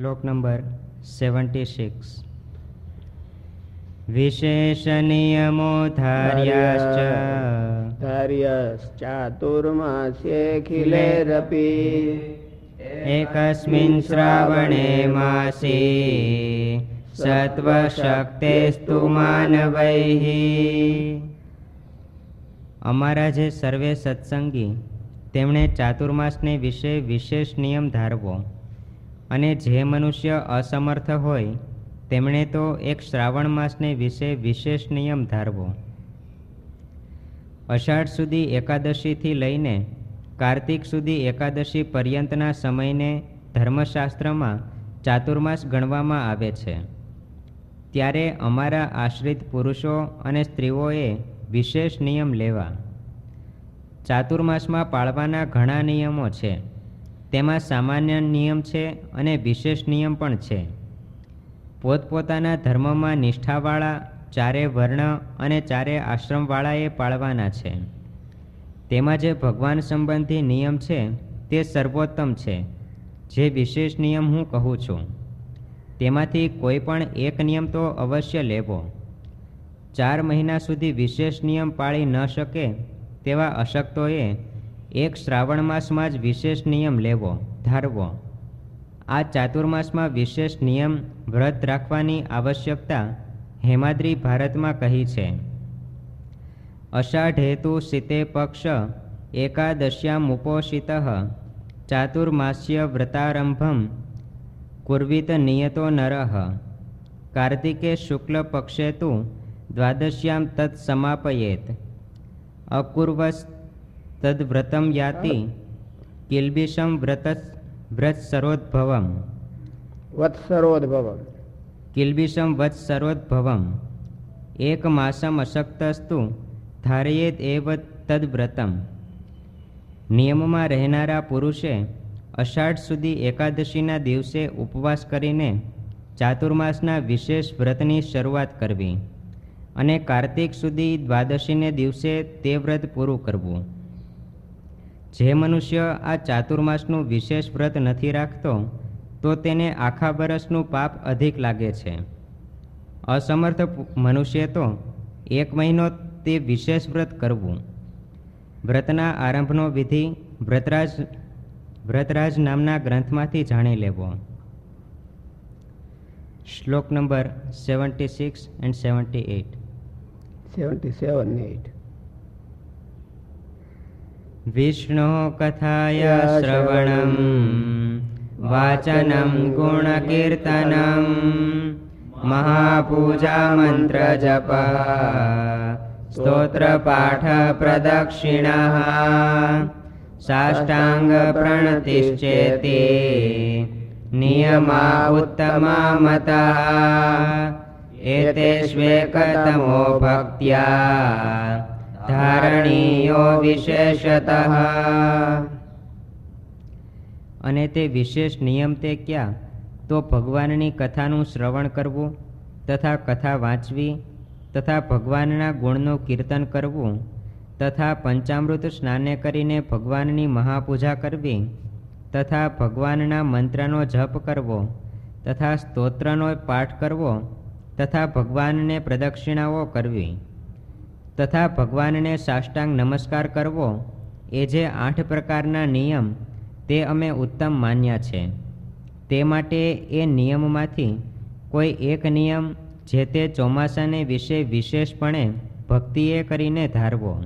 શ્લોક number seventy six વિશેષનિયમો ધાર્યાશ્ચ ધાર્યશ્ચાતુર્માસ્યેખિલેરપી એકસ્મિન શ્રાવણે માસી સત્વશક્તિસ્તુ માનવૈઃ અમારા જે સર્વે સત્સંગી તેમણે ચાતુર્માસને વિશે વિશેષ નિયમ ધારવો અને જે મનુષ્ય અસમર્થ હોય, તેમણે તો એક શ્રાવણ માસને વિશે વિશેષ નિયમ ધારવો. અષાઢ સુધી એકાદશીથી લઈને કાર્તિક સુધી એકાદશી પર્યંતના સમયને ધર્મશાસ્ત્રમાં ચાતુર્માસ ગણવામાં આવે છે. ત્યારે અમારા આશ્રિત પુરુષો અને સ્ત્રીઓએ વિશેષ નિયમ લેવા. ચાતુર્માસમાં પાળવાના ઘણા નિયમો છે. તેમાં સામાન્ય નિયમ છે અને વિશેષ નિયમ પણ છે. પોતપોતાના ધર્મમાં નિષ્ઠાવાળા ચારે વર્ણ અને ચારે આશ્રમવાળાએ પાળવાના છે. તેમાં જે ભગવાન સંબંધી નિયમ છે તે સર્વોત્તમ છે, જે વિશેષ નિયમ હું કહું છું. તેમાંથી કોઈ પણ એક નિયમ તો અવશ્ય લેવો. ચાર મહિના સુધી વિશેષ નિયમ પાળી ન શકે તેવા અશક્તોએ એક શ્રાવણ માસમાં જ વિશેષ નિયમ લેવો, ધારવો. આ ચાતુર્માસમાં વિશેષ નિયમ વ્રત રાખવાની આવશ્યકતા હેમાદ્રી ભારતમાં કહી છે. અષાઢેતુ શીતે પક્ષ એકાદશ્યામુપોષિત ચાતુર્માસ્ય વ્રતારંભમ કુર્વિત નિયતો નરઃ. કાર્તિકે શુક્લ પક્ષે તું દ્વાદશ્યામ તત્સમાપયેત. સમાપયેત અકુર્વસ તદ્વ્રતમ યાતિ કિલ્બિષમ વ્રત વ્રતસરોદ્ભવમ વત્સરોદ્ભવમ કિલ્બિષમ વત્સરોદ્ભવમ એક માસમ અશક્તસ્તુ ધારયેત એવ તદ્વ્રતમ નિયમમાં રહેનારા પુરુષે અષાઢ સુધી એકાદશીના દિવસે ઉપવાસ કરીને ચાતુર્માસના વિશેષ વ્રતની શરૂઆત કરવી અને કાર્તિક સુધી દ્વાદશીને દિવસે તે વ્રત પૂરું કરવું જે મનુષ્ય આ ચાતુર્માસનું વિશેષ વ્રત નથી રાખતો, તો તેને આખા વરસનું પાપ અધિક લાગે છે. અસમર્થ મનુષ્ય તો એક મહિનો તે વિશેષ વ્રત કરવું. વ્રતના આરંભનો વિધિ વ્રતરાજ વ્રતરાજ નામના ગ્રંથમાંથી જાણી લેવો. શ્લોક number seventy six and seventy eight. Seventy seven eight. Vishnu કથાય શ્રવણમ વાચનમ ગુણકીર્તનમ મહાપૂજા મંત્ર જપ સ્તોત્ર પાઠ પ્રદક્ષિણા સાષ્ટાંગ ધારણીયો વિશેષતઃ અને તે વિશેષ નિયમ તે ક્યાં? તો ભગવાનની કથાનું શ્રવણ કરવું, તથા કથા વાંચવી, તથા ભગવાનના ગુણનું કીર્તન કરવું, તથા પંચામૃત સ્નાને કરીને ભગવાનની મહાપૂજા કરવી, તથા ભગવાનના મંત્રનો જપ કરવો, તથા સ્તોત્રનો પાઠ કરવો, તથા ભગવાનને પ્રદક્ષિણાઓ કરવી. તથા ભગવાનને સાષ્ટાંગ નમસ્કાર કરવો, એ જે આઠ પ્રકારના નિયમ, તે અમે ઉત્તમ માન્યા છે. તે માટે એ નિયમમાંથી કોઈ એક નિયમ જે તે ચોમાસાને વિશે વિશેષપણે ભક્તિએ કરીને ધારવો.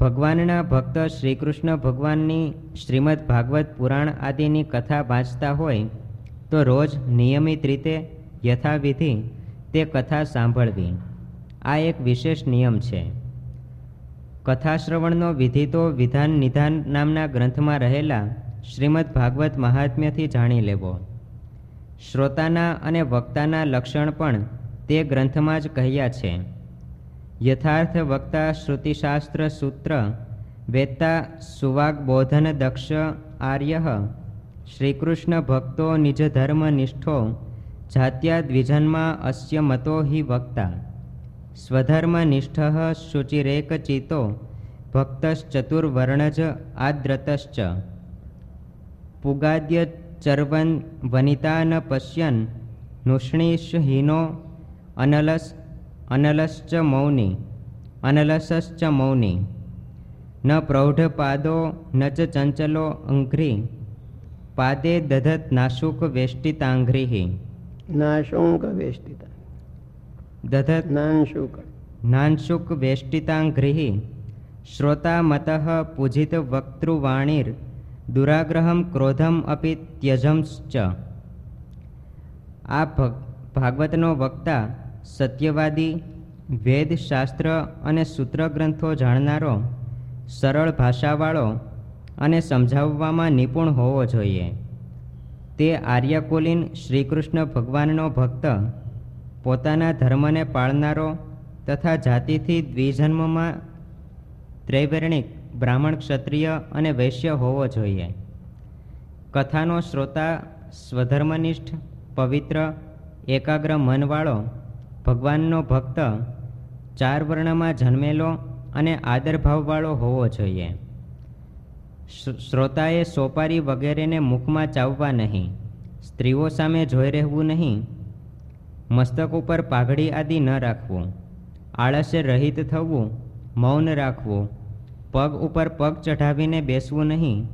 ભગવાનના ભક્ત શ્રીકૃષ્ણ ભગવાનની શ્રીમદ ભાગવત પુરાણ આદિની કથા વાંચતા હોય, તો રોજ નિયમિત રીતે યથાવિધિ તે કથા સાંભળવી. આ એક વિશેષ નિયમ છે. કથાશ્રવણનો વિધિતો વિધાન નિધાન નામના ગ્રંથમાં રહેલા શ્રીમદ ભાગવત મહાત્મ્યથી જાણી લેવો. શ્રોતાના અને વક્તાના લક્ષણ પણ તે ગ્રંથમાં જ કહ્યા છે. યથાર્થ વક્તા શ્રુતિશાસ્ત્ર સૂત્ર, વેત્તા સુવાગબોધન દક્ષ આર્ય, શ્રીકૃષ્ણ ભક્તો નિજ ધર્મ નિષ્ઠો, જાત્યા દ્વિજન્મા અસ્ય મતો હિ વક્તા. સ્વધર્મ શુચિરેકચિતો શુચિરેક ચિતો ભક્તશ્ચતુર્વર્ણજ આદ્રતશ્ચ પુગાદ્ય ચર્વન વનિતા ન પશ્યન નુષ્ણીશ હીનો અનલસ અનલશ્ચ મૌની અનલસશ્ચ મૌની ન પ્રૌઢપાદો ન ચ ચંચલો અંઘ્રી પાદે દધત નાશુક વેષ્ટિતાંઘ્રી નાશુંક વેષ્ટિતા દધત નાનશુક નાંશુક વેષ્ટિતાંઘ્રી શ્રોતા મત પૂજિત વક્તૃવાણીર દુરાગ્રહમ ક્રોધમ અપી ત્યજંશ્ચ આ ભાગવતનો વક્તા સત્યવાદી વેદ શાસ્ત્ર અને સૂત્રગ્રંથો જાણનારો સરળ ભાષાવાળો અને સમજાવવામાં નિપુણ હોવો જોઈએ તે આર્યકુલીન શ્રીકૃષ્ણ ભગવાનનો ભક્ત પોતાના ધર્મને પાળનારો તથા જાતિથી દ્વિજન્મમાં ત્રૈવર્ણિક બ્રાહ્મણ ક્ષત્રિય અને વૈશ્ય હોવો જોઈએ. કથાનો શ્રોતા, સ્વધર્મનિષ્ઠ, પવિત્ર, એકાગ્ર મનવાળો, ભગવાનનો ભક્ત, ચાર વર્ણમાં જન્મેલો અને આદરભાવવાળો હોવો જોઈએ. શ્રોતાએ સોપારી વગેરેને મુખમાં ચાવવા નહીં. સ્ત્રીઓ સામે જોઈ રહેવું નહીં. મસ્તક ઉપર પાઘડી આદિ ન રાખવું. આળસે રહિત થવું, મૌન રાખવું. પગ ઉપર પગ ચઢાવીને બેસવું નહીં.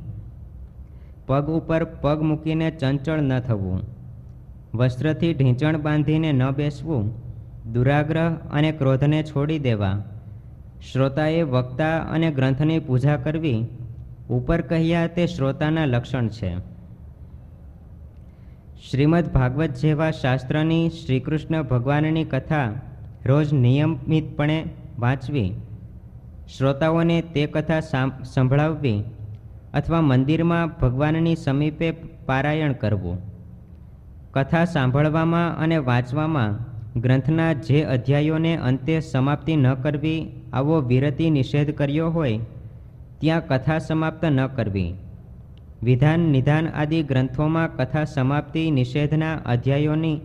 પગ ઉપર પગ મૂકીને ચંચળ ન થવું. વસ્ત્રથી ઢીંચણ બાંધીને ન બેસવું. દુરાગ્રહ અને ક્રોધને છોડી દેવા. શ્રોતાએ વક્તા અને ગ્રંથની પૂજા કરવી. ઉપર કહ્યા તે શ્રોતાના લક્ષણ છે. શ્રીમદ ભાગવત જેવા શાસ્ત્રની શ્રીકૃષ્ણ ભગવાનની કથા રોજ નિયમિતપણે વાંચવી, શ્રોતાઓને તે કથા સંભળાવવી અથવા મંદિરમાં ભગવાનની સમીપે પારાયણ કરવું. કથા સાંભળવામાં અને વાંચવામાં ગ્રંથના જે અધ્યાયોને અંતે સમાપ્તિ ન કરવી આવો વિરતિ નિષેધ કર્યો હોય, ત્યાં કથા સમાપ્ત ન કરવી. વિધાન, નિધાન આદિ ગ્રંથોમાં કથા સમાપ્તિ નિષેધના અધ્યાયોની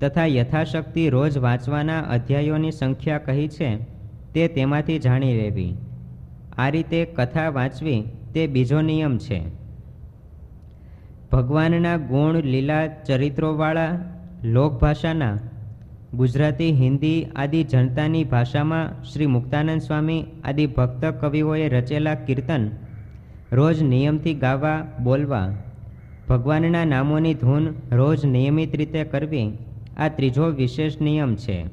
તથા યથાશક્તિ રોજ વાંચવાના અધ્યાયોની સંખ્યા કહી છે, તે તેમાંથી જાણી લેવી. આ રીતે કથા વાંચવી તે બીજો નિયમ છે. ભગવાનના ગુણ, લીલા ચરિત્રોવાળા, લોકભાષાના, ગુજરાતી, હિન્દી આદિ જનતાની ભાષામાં શ્રી મુક્તાનંદ સ્વામી આદિ ભક્ત કવિઓએ રચેલા કીર્તન રોજ નિયમથી ગાવા, બોલવા, ભગવાનના નામોની ધૂન રોજ નિયમિત રીતે કરવી, આ ત્રીજો વિશેષ નિયમ છે.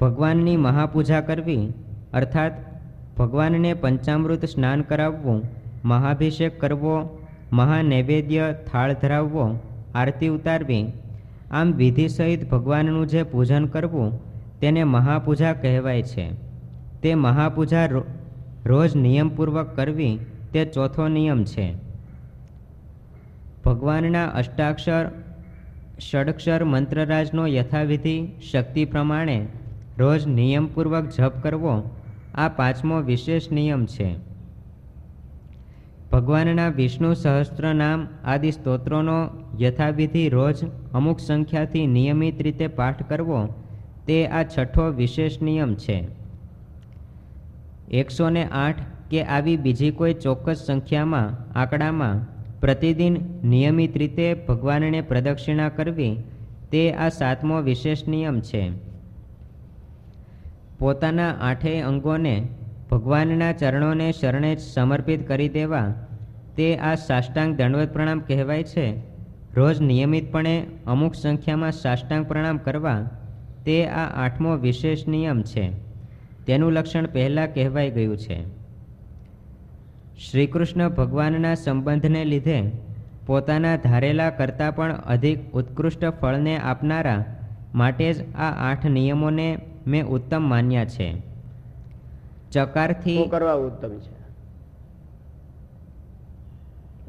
ભગવાનની મહાપૂજા કરવી, અર્થાત ભગવાનને પંચામૃત સ્નાન કરાવવું, મહાભિષેક કરવો, મહાનૈવેદ્ય થાળ ધરાવવો, આરતી ઉતારવી, આમ વિધિ સહિત ભગવાનનું જે પૂજન કરવું, તેને મહાપૂજા કહેવાય છે. તે મહાપૂજા રોજ નિયમપૂર્વક કરવી તે ચોથો નિયમ છે. ભગવાનના અષ્ટાક્ષર, ષડક્ષર મંત્રરાજનો યથાવિધિ, શક્તિ પ્રમાણે રોજ નિયમપૂર્વક જપ કરવો આ પાંચમો વિશેષ નિયમ છે. ભગવાનના વિષ્ણુ સહસ્ત્ર નામ આદિ સ્તોત્રોનો યથાવિધિ રોજ અમુક સંખ્યાથી નિયમિત રીતે પાઠ કરવો તે આ છઠ્ઠો વિશેષ નિયમ છે. એકસો ને આઠ કે આવી બીજી કોઈ ચોક્કસ સંખ્યામાં, આંકડામાં, પ્રતિદિન નિયમિત રીતે ભગવાનને પ્રદક્ષિણા કરવી, તે આ સાતમો વિશેષ નિયમ છે. પોતાના આઠેય અંગોને ભગવાનના ચરણોને શરણે જ સમર્પિત કરી દેવા, તે આ સાષ્ટાંગ દંડવત પ્રણામ કહેવાય છે. રોજ નિયમિતપણે અમુક સંખ્યામાં સાષ્ટાંગ પ્રણામ કરવા, તે આ આઠમો વિશેષ નિયમ છે. તેનું લક્ષણ પહેલાં કહેવાઈ ગયું છે. શ્રીકૃષ્ણ ભગવાનના સંબંધને લીધે પોતાના ધારેલા કરતાં પણ અધિક ઉત્કૃષ્ટ ફળને આપનારા માટે જ આ આઠ નિયમોને મેં ઉત્તમ માન્યા છે. ચકારથી કરવા ઉત્તમ છે?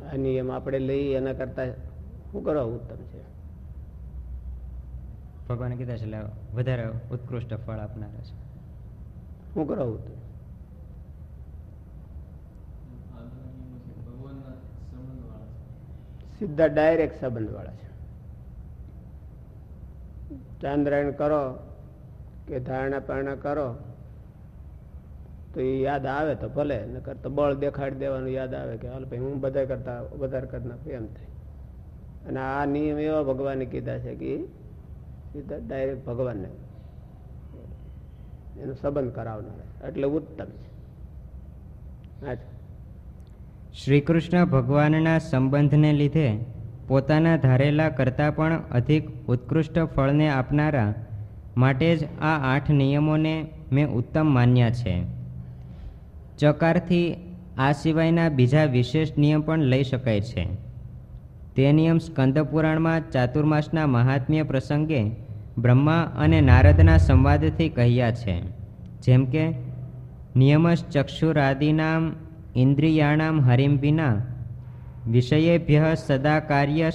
આ નિયમ આપણે લઈ એના કરતા શું કરવા ઉત્તમ છે? ભગવાને કીધા છે એટલે વધારે ઉત્કૃષ્ટ ફળ આપનારા છે. શું કરાવું ઉત્તમ સીધા ડાયરેક્ટ સંબંધ વાળા છે. ચાંદ્રાયણ કરો કે ધારણા પારણા કરો, તો એ યાદ આવે તો ભલે, નકર તો બળ દેખાડી દેવાનું યાદ આવે કે હાલ ભાઈ હું બધા કરતા વધારે કરી નાખું, એમ થાય. અને આ નિયમ એવા ભગવાને કીધા છે કે સીધા ડાયરેક્ટ ભગવાનને એનો સંબંધ કરાવનાર એટલે ઉત્તમ છે. શ્રી કૃષ્ણ ભગવાનના સંબંધને લીધે પોતાના ધારેલા કરતાં પણ અધિક ઉત્કૃષ્ટ ફળને આપનારા માટે જ આ આઠ નિયમોને મેં ઉત્તમ માન્યા છે. ચકારથી આ સિવાયના બીજા વિશેષ નિયમ પણ લઈ શકાય છે. તે નિયમ સ્કંદપુરાણમાં ચાતુર્માસના મહાત્મ્ય પ્રસંગે બ્રહ્મા અને નારદના સંવાદથી કહ્યા છે, જેમ કે નિયમશ ચક્ષુરાદિનામ ઇન્દ્રિયાણામ હરિમ વિના વિષયેભ્ય સદા કાર્ય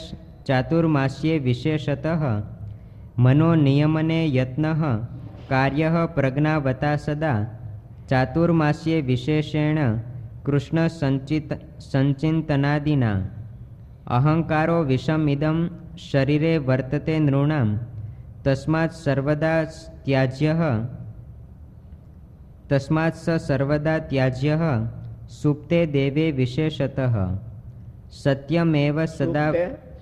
ચાતુર્માસ્યે વિશેષતઃ મનો નિયમને યત્ન કાર્ય પ્રજ્ઞાવતા સદા ચાતુર્માસ્યે વિશેષેણ કૃષ્ણ સંચિત સંચિંતનાદિના અહંકારો વિષમિદમ શરીરે વર્તતે નૃણામ તસ્માत् સર્વદા ત્યાજ્ય તસ્માત સ સર્વદા ત્યાજ્ય સુપ્તે દેવે વિશેષત સત્યમેવ સદા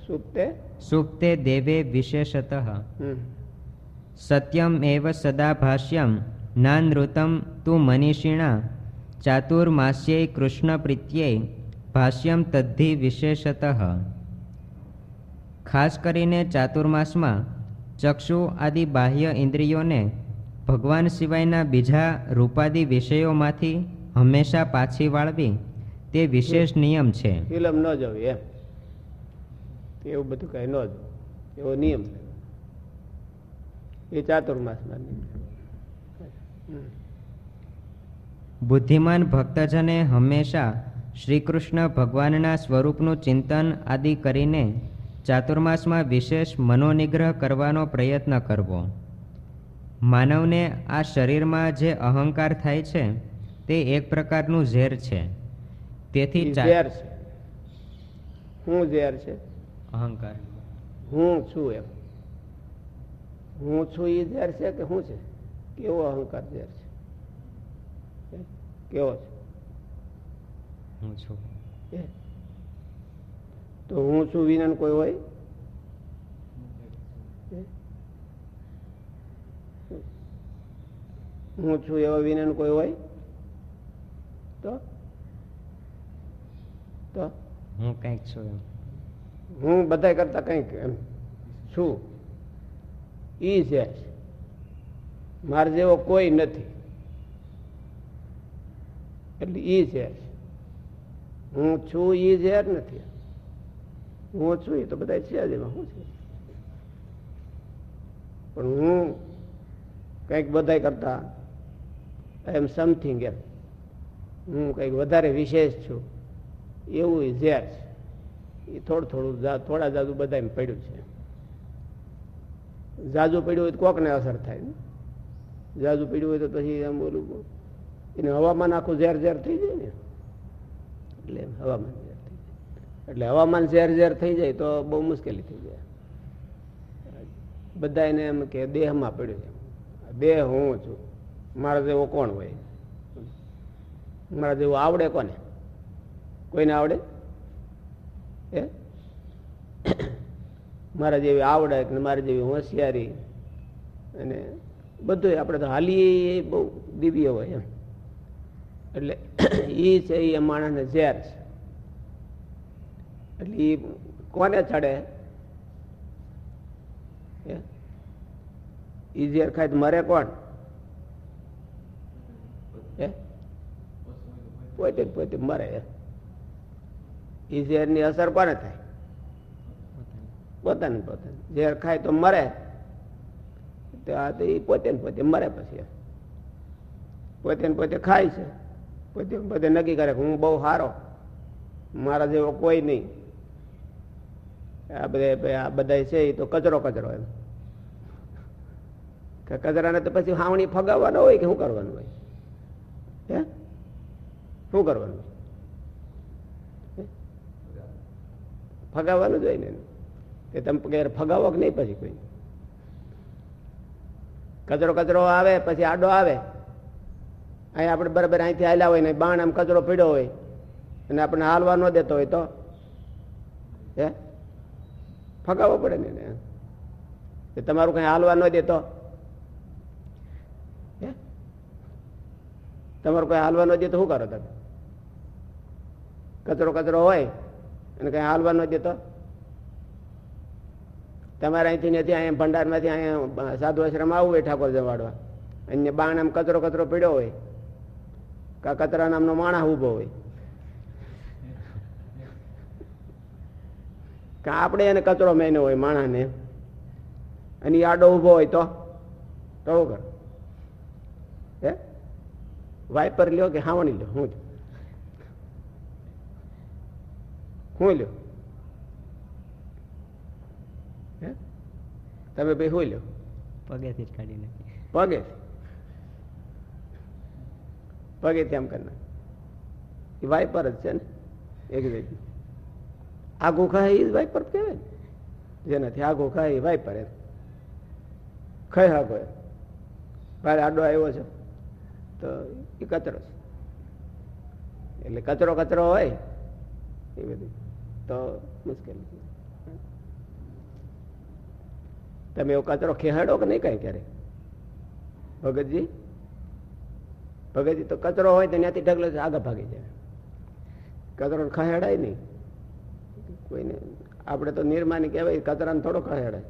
સુપ્તે સુપ્તે દેવે વિશેષત સત્યમેવ સદા ભાષ્યમ નાનૃતમ તુ મનીષિણા ચાતુર્માસ્યૈ કૃષ્ણ પ્રીત્યે ભાષ્યમ તદ્ધિ વિશેષત ખાસ કરીને ચાતુર્માસમાં ચક્ષુ આદિ બાહ્ય ઇન્દ્રિયોને ભગવાન સિવાયના બીજા રૂપાદિ વિષયોમાંથી હંમેશા પાછી વાળવી તે વિશેષ નિયમ છે. ફિલ્મ ન જવી એમ. એવું બધું કઈ ન જવું. એવો નિયમ એ ચાતુર્માસના બુદ્ધિમાન ભક્તજને હંમેશા શ્રીકૃષ્ણ ભગવાનના સ્વરૂપનું ચિંતન આદિ કરીને ચાતુર્માસમાં વિશેષ મનોનિગ્રહ કરવાનો પ્રયત્ન કરવો. માનવને આ શરીરમાં જે અહંકાર થાય છે તે એક પ્રકારનું ઝેર છે. તેથી ઝેર છે. હું ઝેર છે? અહંકાર. હું છું એમ. હું છું એ ઝેર છે કે શું છે? કેવો અહંકાર ઝેર છે? કેવો હું છું. છે એ? તો હું છું વિનન કોઈ હોય? હું? છું એવો વિનન કોઈ હોય? તો? તો? હું કંઈક છું હું બધા કરતા કંઈક એમ છું. ઈ છે. મારે જેવો કોઈ નથી. એટલે ઈ છે. હું છું ઈ ઝેર નથી. હું છું એ તો બધા છે જ એમાં શું છે. પણ હું કંઈક બધા કરતા આઈ એમ સમથિંગ એમ. હું કંઈક વધારે વિશેષ છું. એવું એ ઝેર છે. એ થોડું થોડું થોડા જાજુ બધા એમ પડ્યું છે. જાજુ પડ્યું હોય તો કોકને અસર થાય ને? પડ્યું હોય તો પછી એમ બોલું એને હવામાન આખું ઝેર ઝેર થઈ જાય ને? એટલે હવામાન એટલે હવામાન ઝેર ઝેર થઈ જાય તો બહુ મુશ્કેલી થઈ જાય. બધા એને એમ કે દેહમાં પડ્યું છે. દેહ હું છું? મારા જેવો કોણ હોય? મારા જેવું આવડે કોને? કોઈને આવડે? એ મારા જેવી આવડત ને મારી જેવી હોશિયારી અને બધું આપણે તો હાલી બહુ દિવ્ય હોય એમ. એટલે એ છે એ માણસને ઝેર છે. એટલે એ કોને ચડે? એ? ઝેર ખાય તો મરે કોણ? પોતે પોતે મરે એ ઝેરની અસર કોને થાય? પોતાને પોતાને. ઝેર ખાય તો મરે. તો આ તો એ પોતે ને પોતે મરે પછી પોતે ને પોતે ખાય છે. પોતે પોતે નક્કી કરે હું બહુ સારો મારા જેવો કોઈ નહીં. આ બધા આ બધા છે એ તો કચરો કચરો એમ. કે કચરાને તો પછી હાવણી ફગાવવાનો હોય કે શું કરવાનું હોય? હે? શું કરવાનું ફગાવવાનું જ હોય ને તે તમે ઘેર ફગાવો કે નહીં પછી કોઈ? કચરો કચરો આવે, પછી આડો આવે. અહીં આપણે બરાબર અહીંથી હાલ્યા હોય ને બાણ આમ કચરો પીડ્યો હોય. અને આપણે હાલવા ન દેતો હોય તો? હે? ફગાવવો પડે ને એને. તમારું કઈ હાલવા ન દેતો હે? તમારું કઈ હાલવા ન દે તો શું કરો તમે? કચરો કચરો હોય અને કઈ હાલવા ન દેતો તમારે અહીંથી નથી અહીંયા ભંડારમાંથી અહીંયા સાધુ આશ્રમ આવવું હોય ઠાકોર જવાડવા અહીંયા બાણ આમ કચરો કચરો પીડ્યો હોય. કા કચરા નામનો માણસ ઊભો હોય. કા આપણે એને કચરો મેનો હોય માણાને. અને આડો ઊભો હોય તો? તો કર? હે? વાઇપર લ્યો કે હાવણી લ્યો? હું હું લ્યો? હે? તમે ભાઈ હું લ્યો? પગેથી જ કાઢી નાખી. પગે? પગે તેમ કરના એ વાઇપર જ છે ને? એક જગ્યા આગું ખાય એ વાઇપર કહેવાય જેનાથી આગું ખાય એ વાઇપર એમ. ખાય આગો એમ. ભારે આડો આવ્યો છે. તો એ કચરો છે. એટલે કચરો કચરો હોય એ બધું. તો મુશ્કેલ છે. તમે એવો કચરો ખેહાડો કે નહીં કઈ ક્યારે? ભગતજી? ભગતજી, તો કચરો હોય તો ત્યાંથી ઢગલો આગળ ભાગી જાય. કચરો ખહેડાય નહીં. કોઈને આપણે તો નિર્માની કહેવાય કચરાને થોડો ખહેડાય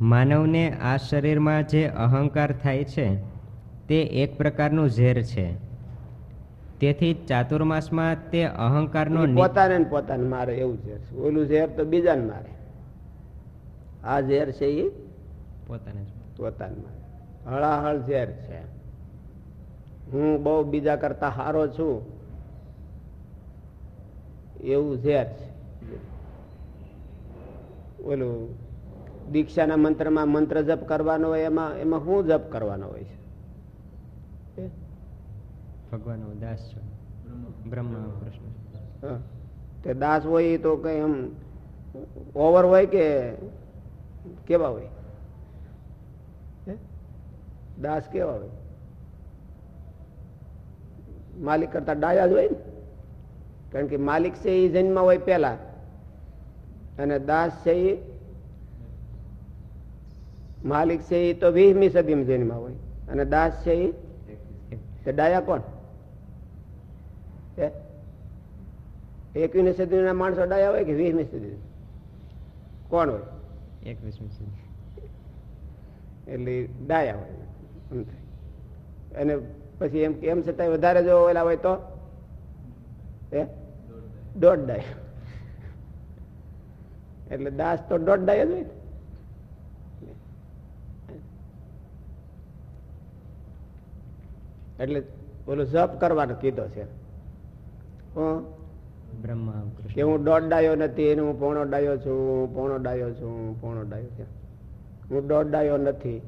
માનવને આ શરીરમાં જે અહંકાર થાય છે તે એક પ્રકારનું ઝેર છે. તેથી ચાતુર્માસમાં તે અહંકારનો પોતાને પોતાને મારે એવું ઝેર છે. ઓલું ઝેર તો બીજાને મારે. આ ઝેર છે એ પોતાને પોતાને મારે. હળાહળ ઝેર છે. હું બહુ બીજા કરતા હારો છું. એવું ઝેર છે. ઓલું દીક્ષાના મંત્રમાં મંત્ર જપ કરવાનો હોય એમાં એમાં શું જપ કરવાનો હોય છે? ભગવાનનો દાસ છે. બ્રહ્મા કૃષ્ણ. હા. તે દાસ હોય તો કઈ એમ ઓવર હોય કે કેવા હોય? હે? દાસ કેવા હોય? માલિક કરતા ડાયા જ હોય ને. કારણ કે માલિક છે એ જન્મ હોય પેલા અને દાસ છે એ માલિક છે એ તો વીસમી સદીમાં જન્મ હોય. અને દાસ છે એ ડાયા કોણ? એકવીસમી સદીના માણસો ડાયા હોય કે વીસમી સદી? કોણ હોય? એકવીસમી સદી. એટલે ડાયા હોય. એમ અને પછી એમ એમ છતાંય વધારે જો ઓલા હોય તો? એ દોઢ ડાય. એટલે દાસ તો દોઢ ડાય જ હોય એટલે ઓલું જપ કરવાનો કીધો છે. કે હું દોઢ ડાયો નથી એને હું પોણો ડાયો છું પોણો ડાયો છું પોણો ડાયો છે. હું દોઢ ડાયો નથી.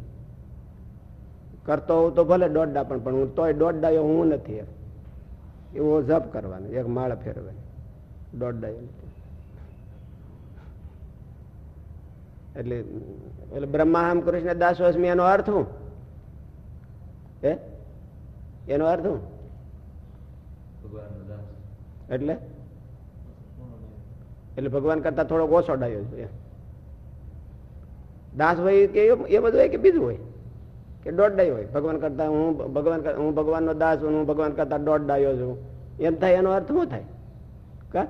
કરતો હોઉં તો ભલે દોડડા પણ પણ હું તોય દોઢ હું નથી એવો જપ કરવાનો, એક માળ ફેરવાની. નથી. એટલે એટલે બ્રહ્માહમ કૃષ્ણ દાસોસ્મી એનો અર્થ હું? હે? એનો અર્થ હું? એટલે? એટલે ભગવાન કરતા થોડોક ઓછો ડાયો છે દાસ હોય કે એ બધું હોય કે બીજું હોય? કે દોઢ ડાયો હોય. ભગવાન કરતા હું ભગવાન હું ભગવાનનો દાસ છું હું ભગવાન કરતા દોઢ ડાયો છું. એમ થાય એનો અર્થ શું થાય? કા?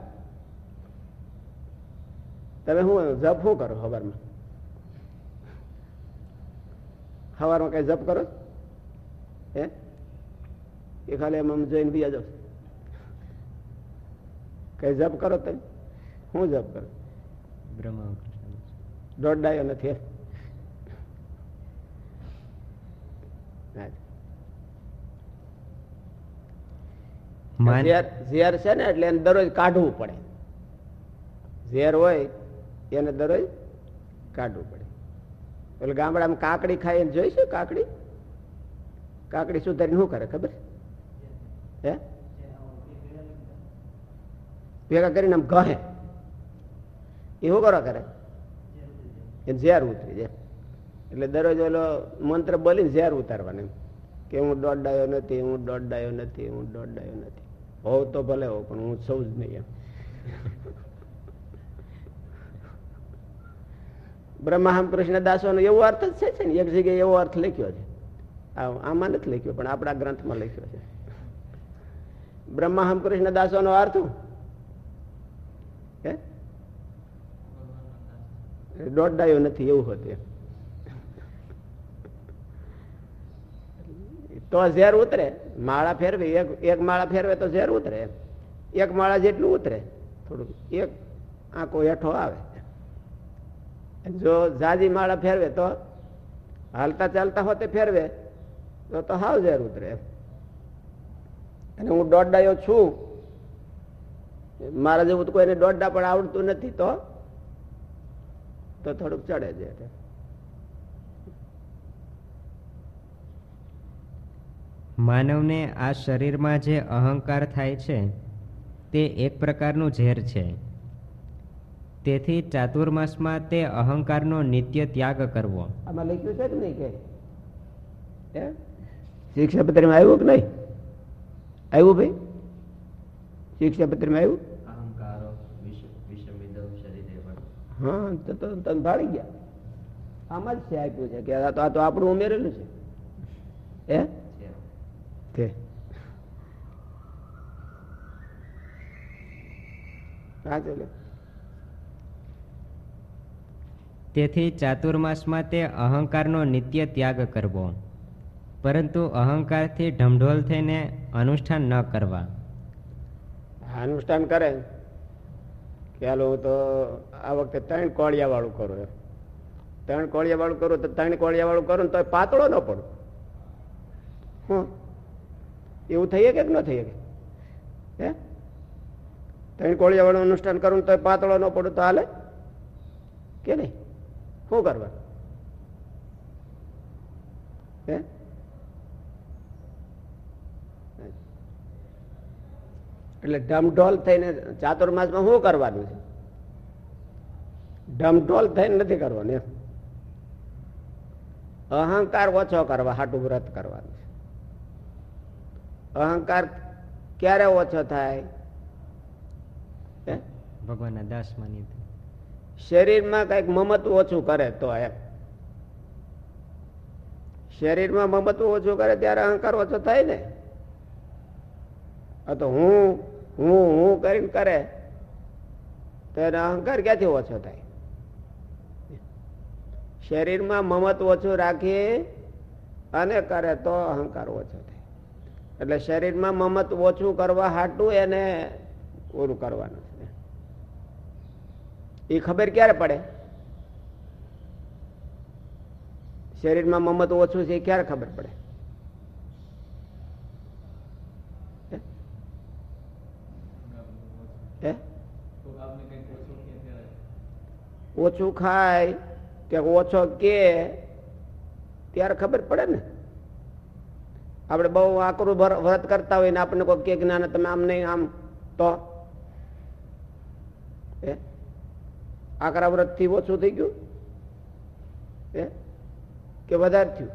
તમે હું જપ શું કરો સવારમાં સવારમાં કઈ જપ કરો? હે? એ ખાલી એમ જોઈને બીજા જાવ કઈ જપ કરો તમે? હું જપ કરો? બ્રહ્મા દોઢ ડાયો નથી હા. માન ઝેર છે ને એટલે એને દરરોજ કાઢવું પડે. ઝેર હોય એને દરરોજ કાઢવું પડે. એટલે ગામડામાં કાકડી ખાઈને જોઈશું કાકડી? કાકડી સુધારી શું કરે ખબર? હે? ભેગા કરીને આમ કહે એ શું કરો કરે? એને ઝેર ઉતરી જાય. એટલે દરરોજ ઓલો મંત્ર બોલીને ઝેર ઉતારવાનું કે હું દોડ ડાયો નથી, હું દોઢ ડાયો નથી, હું દોડાયો નથી. હોવ તો ભલે હોવ, પણ હું સૌ જ નહીં એમ. બ્રહ્માહમ કૃષ્ણ દાસોનો એવો અર્થ જ છે ને, એક જગ્યાએ એવો અર્થ લખ્યો છે. આમાં નથી લખ્યો, પણ આપણા ગ્રંથમાં લખ્યો છે. બ્રહ્માહમ કૃષ્ણ દાસોનો અર્થ દોઢ ડાયો નથી, એવું હતું તો ઝેર ઉતરે. માળા ફેરવે, એક એક માળા ફેરવે તો ઝેર ઉતરે. એક માળા જેટલું ઉતરે, થોડુંક એક આંકો હેઠો આવે. જો ઝાઝી માળા ફેરવે તો હાલતા ચાલતા હોતે ફેરવે, તો તો હાવ ઝેર ઉતરે. અને હું દોડડાયો છું. મારા જેવું કોઈને દોડડા પણ આવડતું નથી તો થોડુંક ચડે છે માનવને આ શરીરમાં જે અહંકાર થાય છે તે એક પ્રકારનું ઝેર છે. તેથી ચાતુર્માસમાં તે અહંકારનો નિત્ય ત્યાગ કરવો. આમાં લખ્યું છે કે નહીં કે? શિક્ષાપત્રમાં આવ્યું કે નહીં? આવ્યું ભાઈ? શિક્ષાપત્રમાં આવ્યું? હા તો તો તમે ભાળી ગયા. આમાં જ છે આપ્યું છે કે આ તો આ તો આપણું ઉમેરેલું છે. હે? તે તેથી ચાતુર્માસમાં તે અહંકારનો નિત્ય ત્યાગ કરવો. પરંતુ અહંકારથી ઢમઢોલ થઈને અનુષ્ઠાન ન કરવા. અનુષ્ઠાન કરે. ચાલો હું તો આ વખતે ત્રણ કોળિયાવાળું કરું એમ. ત્રણ કોળિયાવાળું કરું તો ત્રણ કોળિયાવાળું કરું તો પાતળો ન પડું. હું એવું થઈ કે ન થઈ શકે? હે? ત્રણ કોળિયા અનુષ્ઠાન કરું તો પાતળો ન પડું તો હાલે? કે નહીં? શું કરવાનું? હે? એટલે ઢમઢોલ થઈને ચાતુર્માસમાં શું કરવાનું છે? ઢમઢોલ થઈને નથી કરવાનું અહંકાર ઓછો કરવા, હાટું વ્રત કરવાનું અહંકાર ક્યારે ઓછો થાય? ભગવાનના દાસ માની શરીરમાં કંઈક મમતું ઓછું કરે તો એમ. શરીરમાં મમતું ઓછું કરે ત્યારે અહંકાર ઓછો થાય ને? તો હું હું હું કરીને કરે તો એનો અહંકાર ક્યાંથી ઓછો થાય? શરીરમાં મમત ઓછું રાખી અને કરે તો અહંકાર ઓછો થાય. એટલે શરીરમાં મમત ઓછું કરવા હાટું એને ઓલું કરવાનું એ ખબર ક્યારે પડે? શરીરમાં મમત ઓછું છે એ ક્યારે ખબર પડે? ઓછું ખાય કે ઓછો કે, ત્યારે ખબર પડે ને? આપણે બહુ આકરું વ્રત કરતા હોય ને આપણને કોઈ કે જ્ઞાન તમે આમ નહીં આમ. તો? આકરા વ્રતથી ઓછું થઈ ગયું? કે વધારે થયું?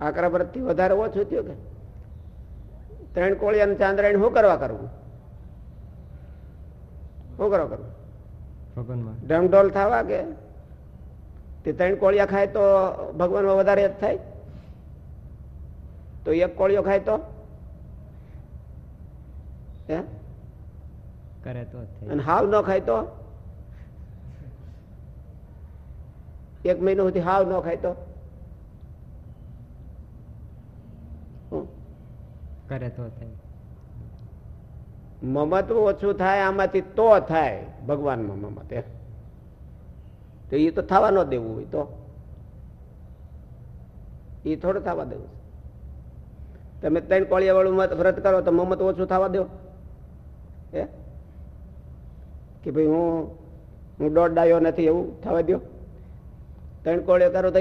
આકરા વ્રતથી વધારે ઓછું થયું કે? ત્રણ કોળી અને ચાંદ્રાયણ શું કરવા કરવું શું કરવા કરવું ઢમઢોલ થવા કે? તે ત્રણ કોળિયા ખાય તો ભગવાનમાં વધારે જ થાય? તો એક કોળિયો ખાય તો? કરે તો અને હાવ ન ખાય તો? એક મહિનો સુધી હાવ ન ખાય તો? કરે તો થાય મમત્વ ઓછું થાય આમાંથી તો થાય ભગવાનમાં મમત તો એ તો થવા ન દેવું હોય તો. એ થોડું થવા દેવું તમે ત્રણ કોળિયા વાળું વ્રત કરો તો મમત ઓછું થવા દો. એ કે ભાઈ હું હું દોઢ ડાયો નથી એવું થવા દો. ત્રણ કોળિયા કરો તો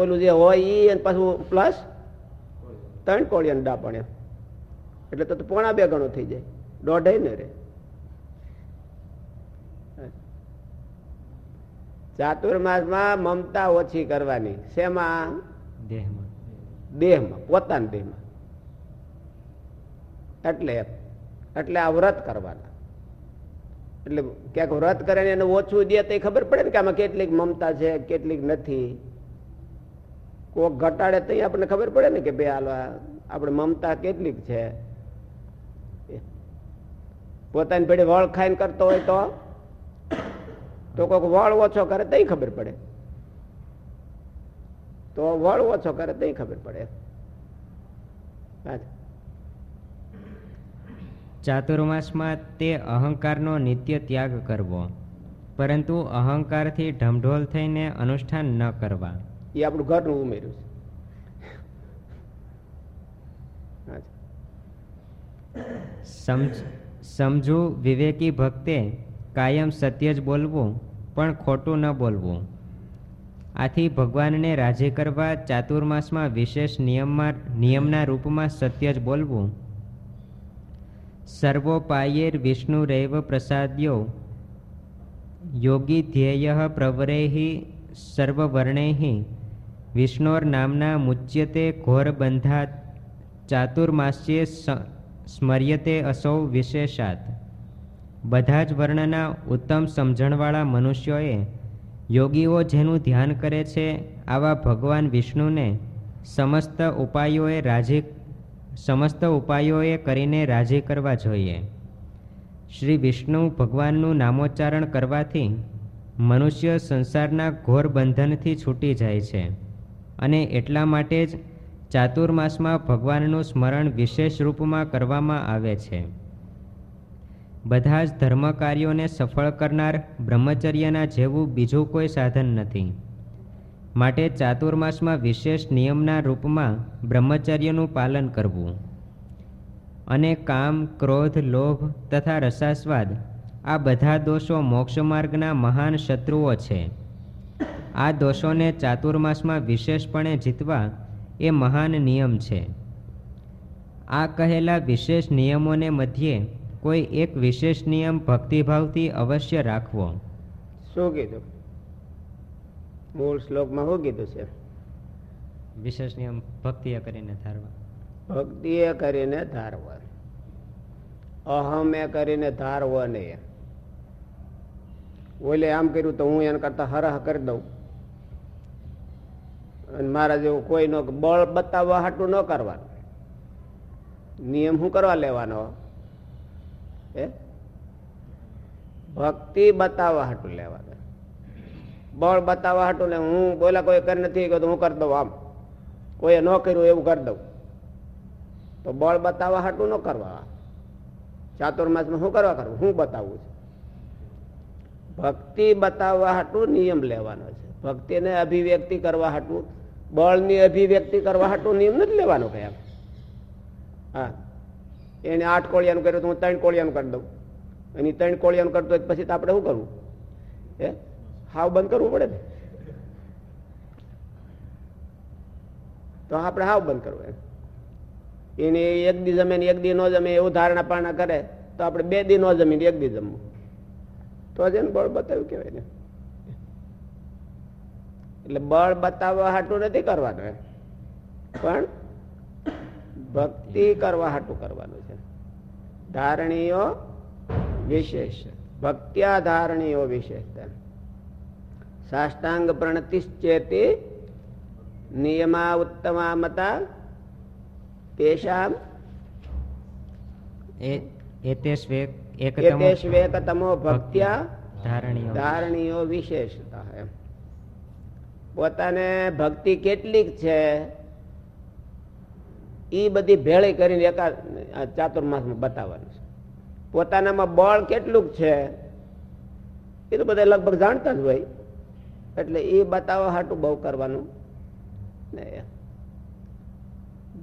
ઓલું જે હોય એ પાછું પ્લસ ત્રણ કોળિયા ડાપણ એટલે તો પોણા બે ગણું થઈ જાય. દોઢે ને રે ચાતુર્માસમાં મમતા ઓછી કરવાની. શેમાં? દેહમાં. દેહમાં પોતાના દેહમાં. એટલે એટલે આ વ્રત કરવાના. એટલે ક્યાંક વ્રત કરે ને એને ઓછું દે તો ખબર પડે ને કે આમાં કેટલીક મમતા છે, કેટલીક નથી. કોક ઘટાડે તો આપણને ખબર પડે ને કે ભાઈ હાલ આપણે મમતા કેટલીક છે. પોતાની પેઢી વળ ખાઈને કરતો હોય તો? તો કોઈક વળ ઓછો કરે તો ખબર પડે. તો વળ ઓછો કરે તો ખબર પડે. ચાતુર્માસમાં તે અહંકારનો નિત્ય ત્યાગ કરવો પરંતુ અહંકારથી ઢમઢોલ થઈને અનુષ્ઠાન ન કરવા. એ આપણું ઘરનું ઉમેર્યું છે. સમજુ વિવેકી ભક્તે કાયમ સત્ય જ બોલવું પણ ખોટું ન બોલવું. આથી ભગવાનને રાજી કરવા ચાતુર્માસમાં વિશેષ નિયમમાં નિયમના રૂપમાં સત્ય જ બોલવું સર્વોપાયેર વિષ્ણુરેવ પ્રસાદ્યો યોગી ધ્યેય પ્રવરૈઃ સર્વવર્ણૈઃ વિષ્ણોર્નામના મુચ્યતે ઘોરબંધાત ચાતુર્માસ્યે સ્મર્યતે અસૌ વિશેષાત બધા જ વર્ણના ઉત્તમ સમજણવાળા મનુષ્યોએ યોગીઓ જેનું ધ્યાન કરે છે આવા ભગવાન વિષ્ણુને સમસ્ત ઉપાયોએ રાજી સમસ્ત ઉપાયોએ કરીને રાજી કરવા જોઈએ. શ્રી વિષ્ણુ ભગવાનનું નામોચ્ચારણ કરવાથી મનુષ્ય સંસારના ઘોર બંધનથી છૂટી જાય છે અને એટલા માટે જ ચાતુર્માસમાં ભગવાનનું સ્મરણ વિશેષ રૂપમાં કરવામાં આવે છે. બધા જ ધર્મ કાર્યોને સફળ કરનાર બ્રહ્મચર્યના જેવું બીજું કોઈ સાધન નથી. માટે ચાતુર્માસમાં વિશેષ નિયમના રૂપમાં બ્રહ્મચર્યનું પાલન કરવું. અને કામ, ક્રોધ, લોભ તથા રસાસ્વાદ આ બધા દોષો મોક્ષ માર્ગના મહાન શત્રુઓ છે. આ દોષોને ચાતુર્માસમાં વિશેષપણે જીતવા એ મહાન નિયમ છે. આ કહેલા વિશેષ નિયમોને મધ્યે કોઈ એક વિશેષ નિયમ ભક્તિભાવથી અવશ્ય રાખવો. શું કીધું? મૂળ શ્લોકમાં શું કીધું છે? વિશેષ નિયમ ભક્તિએ કરીને ધારવા. ભક્તિએ કરીને ધારવા. એ કરીને ધારવો નહીં ઓલે આમ કર્યું તો હું એના કરતા હરહ કરી દઉં. અને મારા જેવું કોઈ નો બળ બતાવવા હાટું ન કરવાનું. નિયમ શું કરવા લેવાનો? એ ભક્તિ બતાવવા હાટું લેવાનું. બળ બતાવવા હાટું ને હું બોલા કોઈ કરી નથી તો હું કરી દઉં આમ. કોઈએ ન કર્યું એવું કરી દઉં. તો બળ બતાવવા હાટું ન કરવા. ચાતુર્માસમાં શું કરવા કરવું હું બતાવું છું. ભક્તિ બતાવવા હાટું નિયમ લેવાનો છે. ભક્તિને અભિવ્યક્તિ કરવા હાટું, બળની અભિવ્યક્તિ કરવા હાટું નિયમ નથી લેવાનો કયા હા. એને આઠ કોળિયાનું કર્યું તો હું ત્રણ કોળિયાનું કરી દઉં. એની ત્રણ કોળિયાનું કરતો પછી તો આપણે શું કરવું? હે? હાવ બંધ કરવું પડે ને? તો આપણે હાવ બંધ કરવું એમ. એને એક દી જમે એક દી નો જમે એવું ધારણા પારણા કરે, તો આપણે બે દી નો જમીને એક દી જમવું. તો જ એને બળ બતાવ્યું કહેવાય ને. એટલે બળ બતાવવા હાટું નથી કરવાનું એમ. પણ ભક્તિ કરવા હાટું કરવાનું છે. ધારણીઓ વિશેષ ભક્ત્યા ધારણીઓ વિશેષ સાષ્ટાંગ પ્રણતિશ્ચેતે નિયમા ઉત્તમા મતા તેષામ એતેષ્વેકતમો ભક્ત્યા ધારણીઓ ધારણીઓ વિશેષતા એમ પોતાને ભક્તિ કેટલીક છે એ બધી ભેળી કરીને એકા ચાતુર્માસમાં બતાવવાનું છે. પોતાનામાં બળ કેટલું છે એ તો બધા લગભગ જાણતા જ હોય. એટલે એ બતાવવા હાટું બહુ કરવાનું